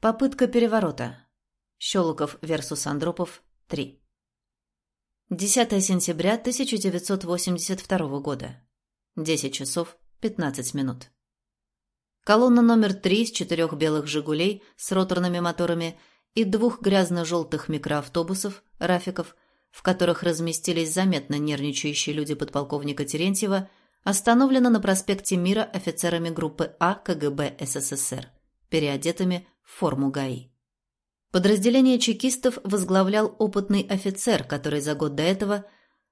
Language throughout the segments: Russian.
Попытка переворота. Щелоков versus Андропов 3. 10 сентября 1982 года. 10 часов 15 минут. Колонна номер 3 из четырех белых «Жигулей» с роторными моторами и двух грязно-желтых микроавтобусов, рафиков, в которых разместились заметно нервничающие люди подполковника Терентьева, остановлена на проспекте Мира офицерами группы А КГБ СССР, переодетыми форму ГАИ. Подразделение чекистов возглавлял опытный офицер, который за год до этого,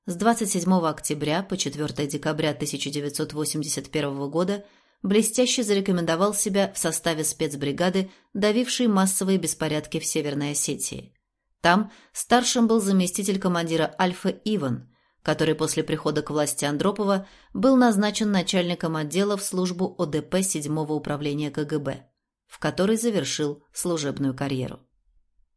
с 27 октября по 4 декабря 1981 года, блестяще зарекомендовал себя в составе спецбригады, давившей массовые беспорядки в Северной Осетии. Там старшим был заместитель командира Альфа Иван, который после прихода к власти Андропова был назначен начальником отдела в службу ОДП 7-го управления КГБ, в которой завершил служебную карьеру.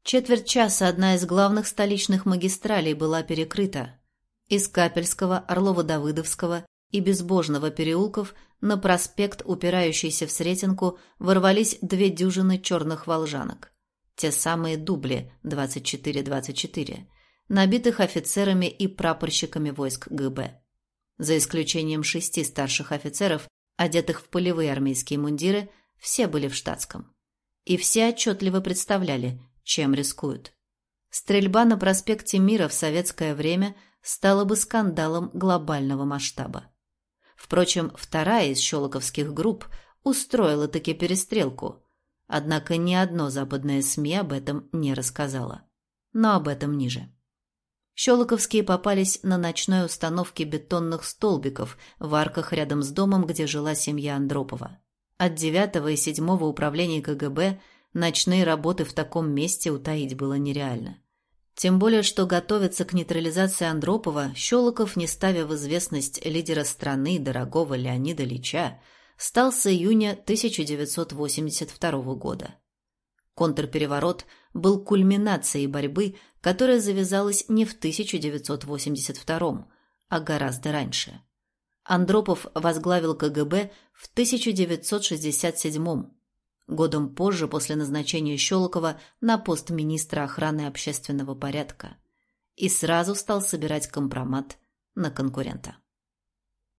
Четверть часа одна из главных столичных магистралей была перекрыта. Из Капельского, Орлово-Давыдовского и Безбожного переулков на проспект, упирающийся в Сретенку, ворвались две дюжины черных волжанок. Те самые дубли 24-24, набитых офицерами и прапорщиками войск ГБ. За исключением шести старших офицеров, одетых в полевые армейские мундиры, все были в штатском. И все отчетливо представляли, чем рискуют. Стрельба на проспекте Мира в советское время стала бы скандалом глобального масштаба. Впрочем, вторая из щелоковских групп устроила таки перестрелку, однако ни одно западное СМИ об этом не рассказало. Но об этом ниже. Щелоковские попались на ночной установке бетонных столбиков в арках рядом с домом, где жила семья Андропова. От 9 и 7 управления КГБ Ночные работы в таком месте утаить было нереально. Тем более, что готовиться к нейтрализации Андропова, Щелоков, не ставя в известность лидера страны, дорогого Леонида Лича, стал с июня 1982 года. Контрпереворот был кульминацией борьбы, которая завязалась не в 1982, а гораздо раньше. Андропов возглавил КГБ в 1967 годом позже после назначения Щелокова на пост министра охраны общественного порядка, и сразу стал собирать компромат на конкурента.